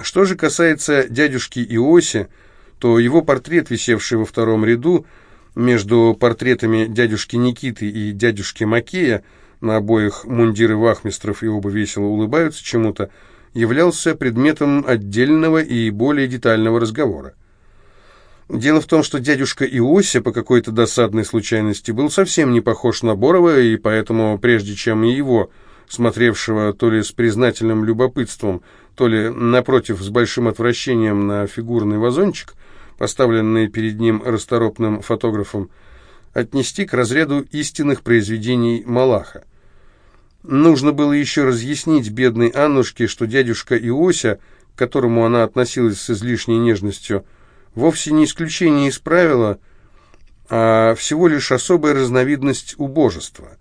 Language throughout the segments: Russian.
Что же касается дядюшки Иоси, то его портрет, висевший во втором ряду, между портретами дядюшки Никиты и дядюшки Макея, на обоих мундиры вахмистров и оба весело улыбаются чему-то, являлся предметом отдельного и более детального разговора. Дело в том, что дядюшка Иося по какой-то досадной случайности был совсем не похож на Борова, и поэтому, прежде чем его, смотревшего то ли с признательным любопытством, то ли, напротив, с большим отвращением на фигурный вазончик, поставленный перед ним расторопным фотографом, отнести к разряду истинных произведений Малаха. Нужно было еще разъяснить бедной Аннушке, что дядюшка Иося, к которому она относилась с излишней нежностью, вовсе не исключение из правила, а всего лишь особая разновидность убожества.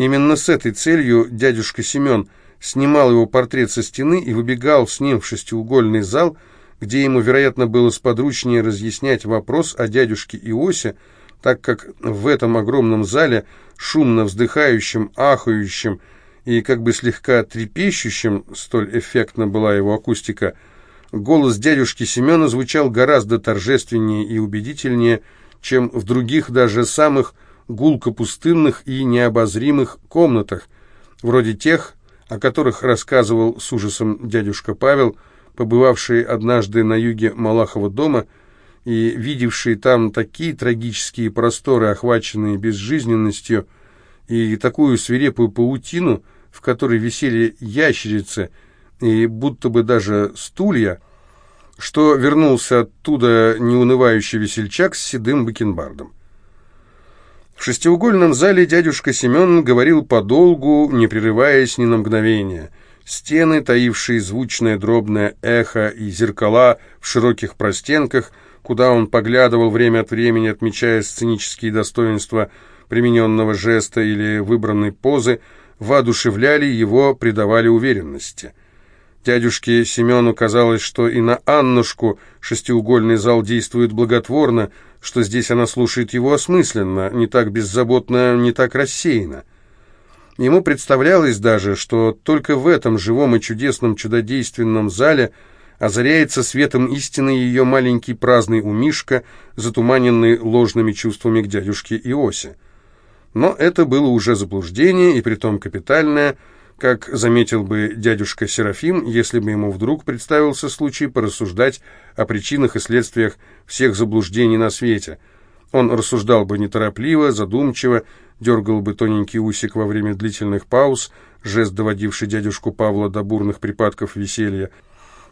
Именно с этой целью дядюшка Семен снимал его портрет со стены и выбегал с ним в шестиугольный зал, где ему, вероятно, было сподручнее разъяснять вопрос о дядюшке Иосе, так как в этом огромном зале, шумно вздыхающем, ахающем и как бы слегка трепещущем, столь эффектна была его акустика, голос дядюшки Семена звучал гораздо торжественнее и убедительнее, чем в других даже самых гулко-пустынных и необозримых комнатах, вроде тех, о которых рассказывал с ужасом дядюшка Павел, побывавший однажды на юге Малахова дома и видевший там такие трагические просторы, охваченные безжизненностью, и такую свирепую паутину, в которой висели ящерицы и будто бы даже стулья, что вернулся оттуда неунывающий весельчак с седым бакенбардом. В шестиугольном зале дядюшка Семен говорил подолгу, не прерываясь ни на мгновение. Стены, таившие звучное дробное эхо и зеркала в широких простенках, куда он поглядывал время от времени, отмечая сценические достоинства примененного жеста или выбранной позы, воодушевляли его, придавали уверенности. Дядюшке Семену казалось, что и на Аннушку шестиугольный зал действует благотворно, что здесь она слушает его осмысленно, не так беззаботно, не так рассеянно. Ему представлялось даже, что только в этом живом и чудесном чудодейственном зале озаряется светом истины ее маленький праздный умишка, затуманенный ложными чувствами к дядюшке Иосе. Но это было уже заблуждение, и притом капитальное – как заметил бы дядюшка Серафим, если бы ему вдруг представился случай порассуждать о причинах и следствиях всех заблуждений на свете. Он рассуждал бы неторопливо, задумчиво, дергал бы тоненький усик во время длительных пауз, жест, доводивший дядюшку Павла до бурных припадков веселья,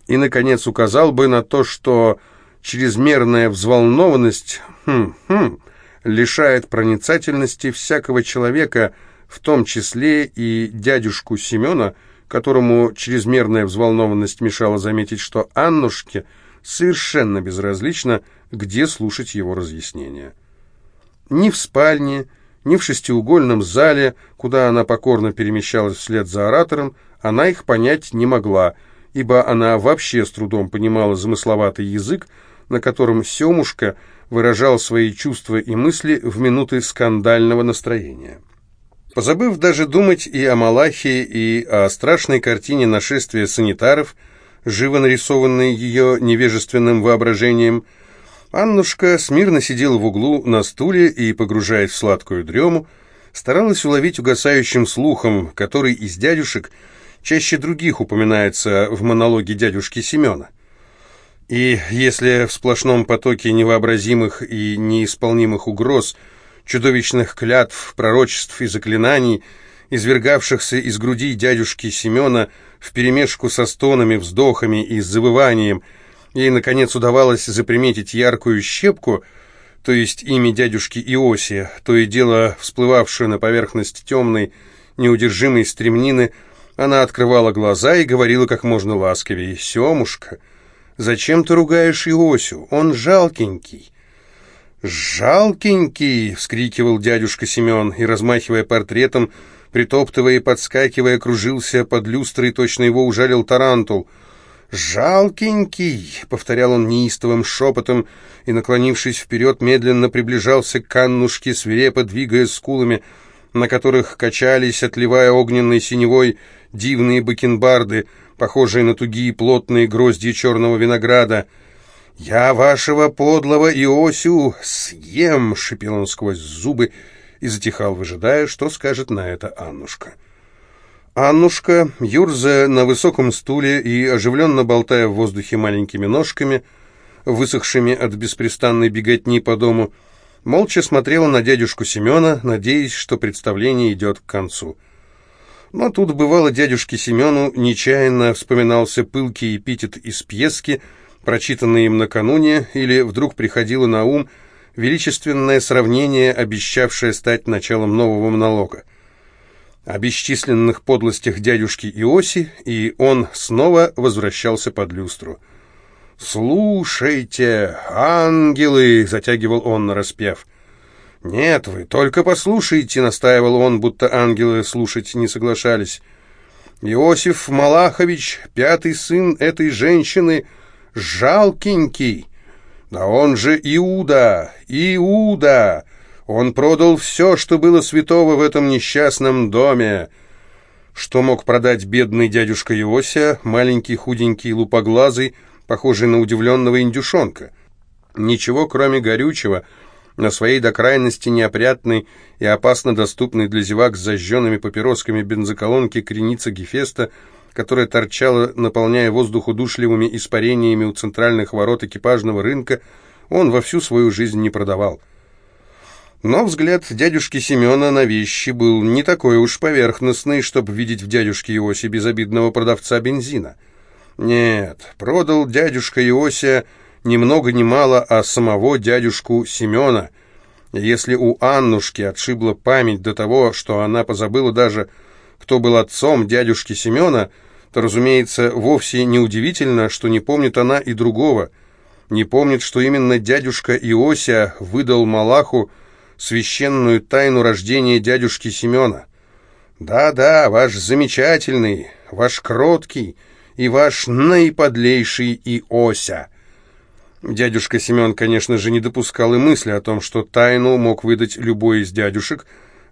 и, наконец, указал бы на то, что чрезмерная взволнованность хм, хм, лишает проницательности всякого человека – в том числе и дядюшку Семена, которому чрезмерная взволнованность мешала заметить, что Аннушке совершенно безразлично, где слушать его разъяснения. Ни в спальне, ни в шестиугольном зале, куда она покорно перемещалась вслед за оратором, она их понять не могла, ибо она вообще с трудом понимала замысловатый язык, на котором Семушка выражал свои чувства и мысли в минуты скандального настроения. Позабыв даже думать и о Малахе, и о страшной картине нашествия санитаров, живо нарисованной ее невежественным воображением, Аннушка смирно сидела в углу на стуле и, погружаясь в сладкую дрему, старалась уловить угасающим слухом, который из дядюшек чаще других упоминается в монологе дядюшки Семена. И если в сплошном потоке невообразимых и неисполнимых угроз – чудовищных клятв, пророчеств и заклинаний, извергавшихся из груди дядюшки Семена вперемешку со стонами, вздохами и завыванием, ей, наконец, удавалось заприметить яркую щепку, то есть имя дядюшки Иосия, то и дело всплывавшую на поверхность темной, неудержимой стремнины, она открывала глаза и говорила как можно ласковее, «Семушка, зачем ты ругаешь Иосю? Он жалкенький». «Жалкенький!» — вскрикивал дядюшка Семен и, размахивая портретом, притоптывая и подскакивая, кружился под люстрой, точно его ужалил тарантул. «Жалкенький!» — повторял он неистовым шепотом и, наклонившись вперед, медленно приближался к Аннушке, свирепо двигая скулами, на которых качались, отливая огненной синевой, дивные бакенбарды, похожие на тугие плотные грозди черного винограда. «Я вашего подлого Иосю съем!» — шипел он сквозь зубы и затихал, выжидая, что скажет на это Аннушка. Аннушка, юрзая на высоком стуле и оживленно болтая в воздухе маленькими ножками, высохшими от беспрестанной беготни по дому, молча смотрела на дядюшку Семена, надеясь, что представление идет к концу. Но тут бывало дядюшке Семену нечаянно вспоминался пылкий эпитет из пьески — прочитанное им накануне, или вдруг приходило на ум величественное сравнение, обещавшее стать началом нового монолога. О бесчисленных подлостях дядюшки Иоси, и он снова возвращался под люстру. «Слушайте, ангелы!» — затягивал он, нараспев. «Нет, вы только послушайте!» — настаивал он, будто ангелы слушать не соглашались. «Иосиф Малахович, пятый сын этой женщины, — Жалкенький! Да он же Иуда! Иуда! Он продал все, что было святого в этом несчастном доме. Что мог продать бедный дядюшка Иося, маленький, худенький, лупоглазый, похожий на удивленного индюшонка? Ничего, кроме горючего, на своей до крайности неопрятной и опасно доступной для зевак с зажженными папиросками бензоколонки креница Гефеста – которая торчала, наполняя воздух удушливыми испарениями у центральных ворот экипажного рынка, он во всю свою жизнь не продавал. Но взгляд дядюшки Семена на вещи был не такой уж поверхностный, чтобы видеть в дядюшке Иосе безобидного продавца бензина. Нет, продал дядюшка Иося ни много ни мало, а самого дядюшку Семена. Если у Аннушки отшибла память до того, что она позабыла даже, кто был отцом дядюшки Семена, то, разумеется, вовсе не удивительно, что не помнит она и другого. Не помнит, что именно дядюшка Иося выдал Малаху священную тайну рождения дядюшки Семена. Да-да, ваш замечательный, ваш кроткий и ваш наиподлейший Иося. Дядюшка Семен, конечно же, не допускал и мысли о том, что тайну мог выдать любой из дядюшек,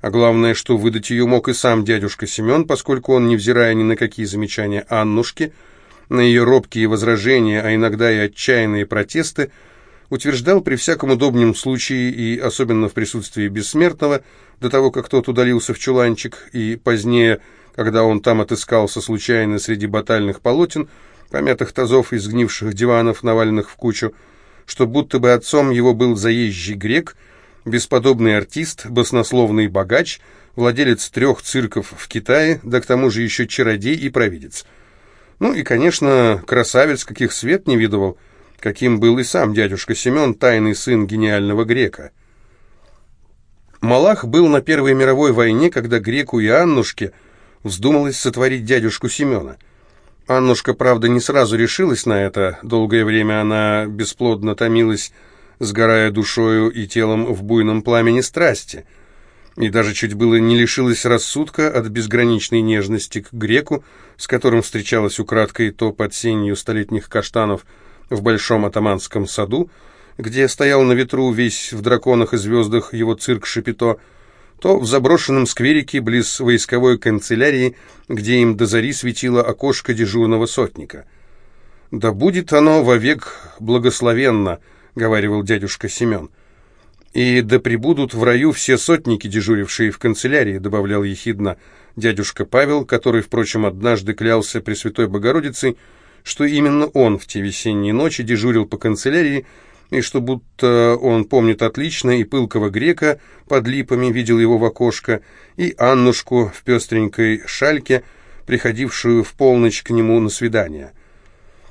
а главное, что выдать ее мог и сам дядюшка Семен, поскольку он, невзирая ни на какие замечания Аннушки, на ее робкие возражения, а иногда и отчаянные протесты, утверждал при всяком удобном случае и особенно в присутствии бессмертного, до того, как тот удалился в чуланчик, и позднее, когда он там отыскался случайно среди батальных полотен, помятых тазов и сгнивших диванов, наваленных в кучу, что будто бы отцом его был заезжий грек – бесподобный артист, баснословный богач, владелец трех цирков в Китае, да к тому же еще чародей и провидец. Ну и, конечно, красавец, каких свет не видывал, каким был и сам дядюшка Семен, тайный сын гениального грека. Малах был на Первой мировой войне, когда греку и Аннушке вздумалось сотворить дядюшку Семена. Аннушка, правда, не сразу решилась на это, долгое время она бесплодно томилась сгорая душою и телом в буйном пламени страсти, и даже чуть было не лишилась рассудка от безграничной нежности к греку, с которым встречалась украдкой то под сенью столетних каштанов в Большом Атаманском саду, где стоял на ветру весь в драконах и звездах его цирк Шапито, то в заброшенном скверике близ войсковой канцелярии, где им до зари светило окошко дежурного сотника. «Да будет оно вовек благословенно», — говаривал дядюшка Семен. «И да прибудут в раю все сотники, дежурившие в канцелярии», — добавлял ехидно дядюшка Павел, который, впрочем, однажды клялся Пресвятой Богородицей, что именно он в те весенние ночи дежурил по канцелярии, и что будто он помнит отлично и пылкого грека под липами видел его в окошко, и Аннушку в пестренькой шальке, приходившую в полночь к нему на свидание.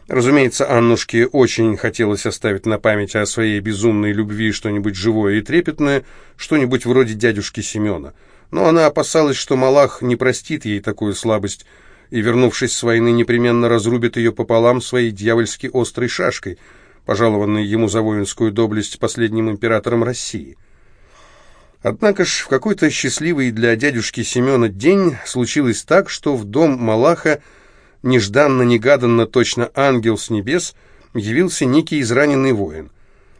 Разумеется, Аннушке очень хотелось оставить на память о своей безумной любви что-нибудь живое и трепетное, что-нибудь вроде дядюшки Семена. Но она опасалась, что Малах не простит ей такую слабость, и, вернувшись с войны, непременно разрубит ее пополам своей дьявольски острой шашкой, пожалованной ему за воинскую доблесть последним императором России. Однако ж в какой-то счастливый для дядюшки Семена день случилось так, что в дом Малаха нежданно-негаданно, точно ангел с небес, явился некий израненный воин.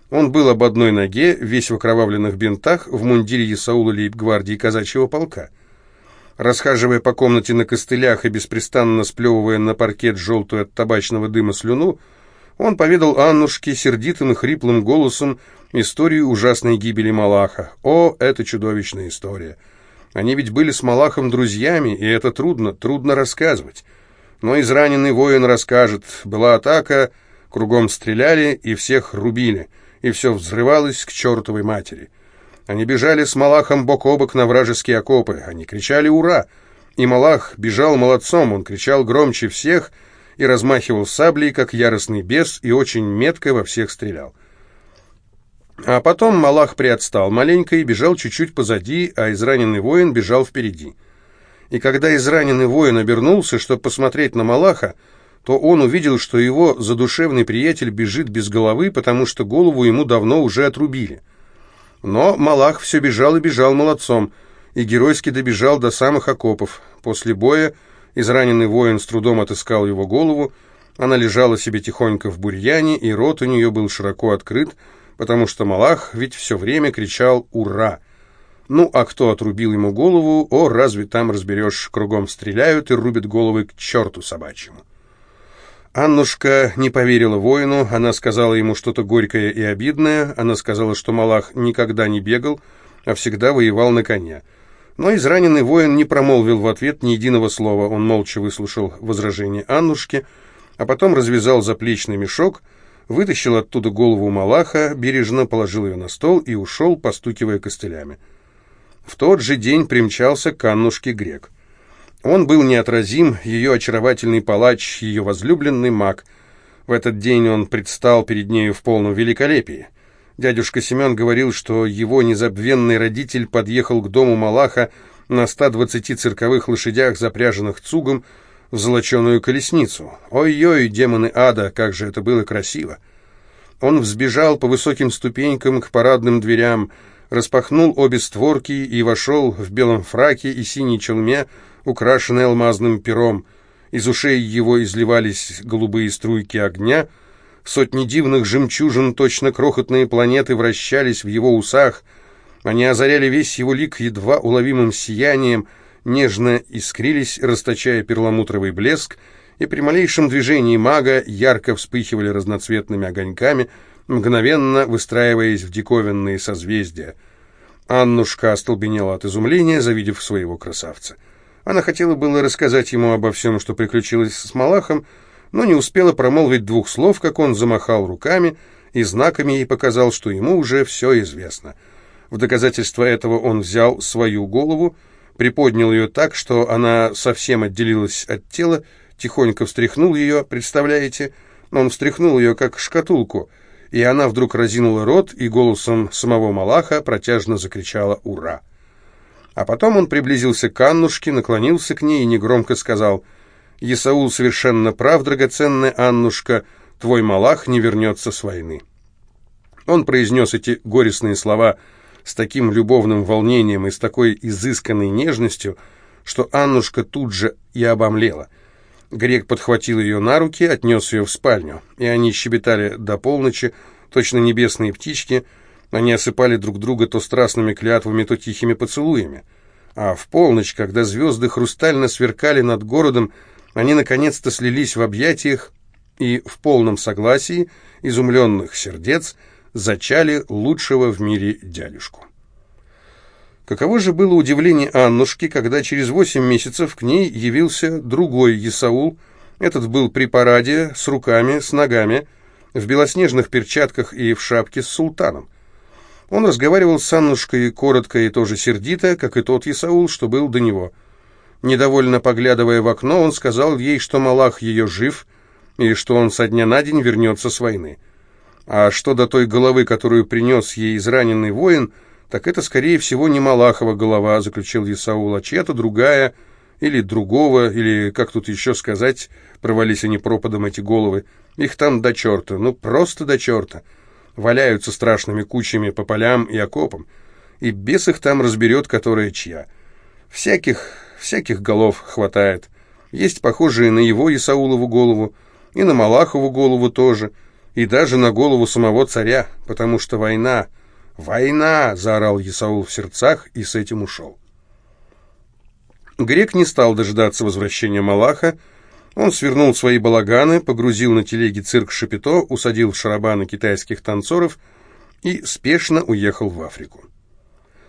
Он был об одной ноге, весь в окровавленных бинтах, в мундире Исаула лейб-гвардии казачьего полка. Расхаживая по комнате на костылях и беспрестанно сплевывая на паркет желтую от табачного дыма слюну, он поведал Аннушке сердитым и хриплым голосом историю ужасной гибели Малаха. О, это чудовищная история! Они ведь были с Малахом друзьями, и это трудно, трудно рассказывать. Но израненный воин расскажет. Была атака, кругом стреляли и всех рубили, и все взрывалось к чертовой матери. Они бежали с Малахом бок о бок на вражеские окопы. Они кричали «Ура!» И Малах бежал молодцом, он кричал громче всех и размахивал саблей, как яростный бес, и очень метко во всех стрелял. А потом Малах приотстал маленько и бежал чуть-чуть позади, а израненный воин бежал впереди. И когда израненный воин обернулся, чтобы посмотреть на Малаха, то он увидел, что его задушевный приятель бежит без головы, потому что голову ему давно уже отрубили. Но Малах все бежал и бежал молодцом, и геройски добежал до самых окопов. После боя израненный воин с трудом отыскал его голову, она лежала себе тихонько в бурьяне, и рот у нее был широко открыт, потому что Малах ведь все время кричал «Ура!». Ну, а кто отрубил ему голову, о, разве там разберешь, кругом стреляют и рубят головы к черту собачьему. Аннушка не поверила воину, она сказала ему что-то горькое и обидное, она сказала, что Малах никогда не бегал, а всегда воевал на коне. Но израненный воин не промолвил в ответ ни единого слова, он молча выслушал возражение Аннушки, а потом развязал заплечный мешок, вытащил оттуда голову Малаха, бережно положил ее на стол и ушел, постукивая костылями. В тот же день примчался к Аннушке грек. Он был неотразим, ее очаровательный палач, ее возлюбленный маг. В этот день он предстал перед нею в полном великолепии. Дядюшка Семен говорил, что его незабвенный родитель подъехал к дому Малаха на 120 цирковых лошадях, запряженных цугом, в золоченую колесницу. Ой-ой, демоны ада, как же это было красиво! Он взбежал по высоким ступенькам к парадным дверям, распахнул обе створки и вошел в белом фраке и синей челме, украшенный алмазным пером. Из ушей его изливались голубые струйки огня. Сотни дивных жемчужин, точно крохотные планеты, вращались в его усах. Они озаряли весь его лик едва уловимым сиянием, нежно искрились, расточая перламутровый блеск, и при малейшем движении мага ярко вспыхивали разноцветными огоньками, мгновенно выстраиваясь в диковинные созвездия. Аннушка остолбенела от изумления, завидев своего красавца. Она хотела было рассказать ему обо всем, что приключилось с Малахом, но не успела промолвить двух слов, как он замахал руками и знаками ей показал, что ему уже все известно. В доказательство этого он взял свою голову, приподнял ее так, что она совсем отделилась от тела, тихонько встряхнул ее, представляете? Он встряхнул ее, как шкатулку, и она вдруг разинула рот и голосом самого Малаха протяжно закричала «Ура!». А потом он приблизился к Аннушке, наклонился к ней и негромко сказал, «Исаул совершенно прав, драгоценная Аннушка, твой Малах не вернется с войны». Он произнес эти горестные слова с таким любовным волнением и с такой изысканной нежностью, что Аннушка тут же и обомлела. Грек подхватил ее на руки, отнес ее в спальню, и они щебетали до полночи, точно небесные птички — они осыпали друг друга то страстными клятвами, то тихими поцелуями. А в полночь, когда звезды хрустально сверкали над городом, они наконец-то слились в объятиях и в полном согласии изумленных сердец зачали лучшего в мире дядюшку. Каково же было удивление Аннушки, когда через восемь месяцев к ней явился другой Исаул. Этот был при параде, с руками, с ногами, в белоснежных перчатках и в шапке с султаном. Он разговаривал с Аннушкой коротко и тоже сердито, как и тот Исаул, что был до него. Недовольно поглядывая в окно, он сказал ей, что Малах ее жив, и что он со дня на день вернется с войны. А что до той головы, которую принес ей израненный воин, так это, скорее всего, не Малахова голова, заключил Исаул, а чья-то другая, или другого, или, как тут еще сказать, провались они пропадом эти головы. Их там до черта, ну просто до черта валяются страшными кучами по полям и окопам, и бес их там разберет, которая чья. Всяких, всяких голов хватает. Есть похожие на его Исаулову голову, и на Малахову голову тоже, и даже на голову самого царя, потому что война, война, заорал Исаул в сердцах и с этим ушел. Грек не стал дожидаться возвращения Малаха. Он свернул свои балаганы, погрузил на телеги цирк Шапито, усадил в шарабаны китайских танцоров и спешно уехал в Африку.